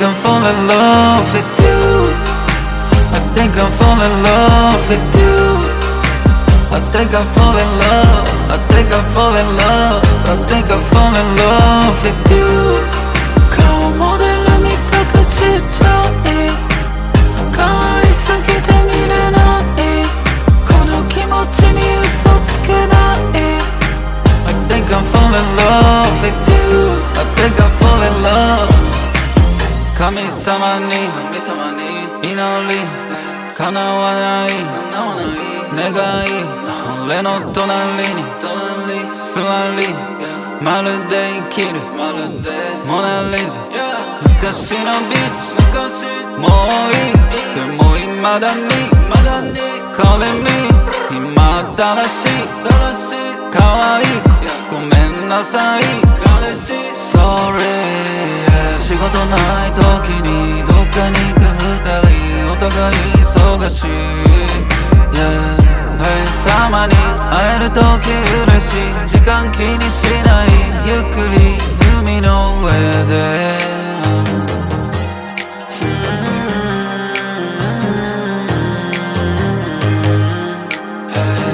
fall in love with you I think I fall in love with you I think I fall in love I think I fall in love I think I fall in love with you 顔モデル見たくちっちゃい可愛すぎて見れないこの気持ちに嘘つけない I think I fall in love 神様に祈り叶わない願い俺の隣に座りまるで生きる。モナリザ昔のビーチ。もういい。でも未だに Calling me 今新しい。可愛い子。ごめんなさい事ない時にどっかに行く二人お互い忙しい Yeah Hey たまに会える時嬉しい時間気にしないゆっくり海の上で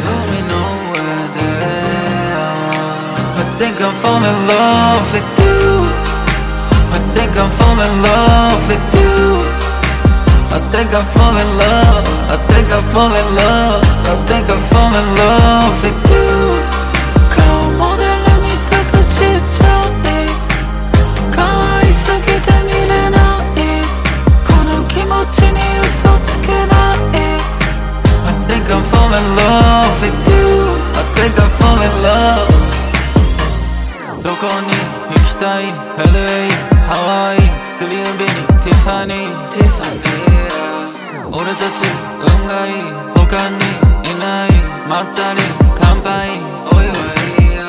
海の上で I think I'm falling in love with you. Think I'm falling in love with you I think I fall in love I think I fall in love I think I fall in love with you 顔モデル見たくちっちゃい可愛すぎて見れないこの気持ちに嘘つけない I think I'm falling in love with you I think I fall in love どこに行きたい LA ハワイ薬指にティファニー俺たち運がいい他にいないまったり乾杯おいおいや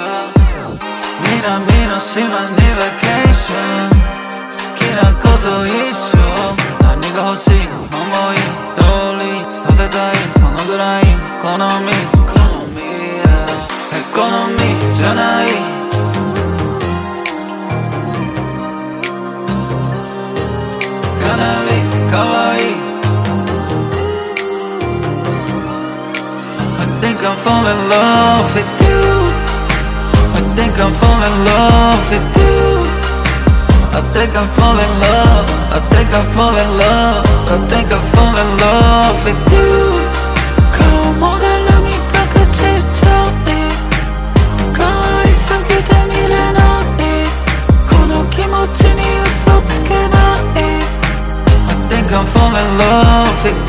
南の島にバケーション好きなこと一緒何が欲しい思い通りさせたいそのぐらい好み好みや好みじゃない I'm falling in love with you I think I'm falling in love with you I think I fall in love I think I fall in love I think I fall in love with you 顔モデル見たくちっちゃい可愛すぎて見れないこの気持ちに嘘つけない I think I'm falling in love with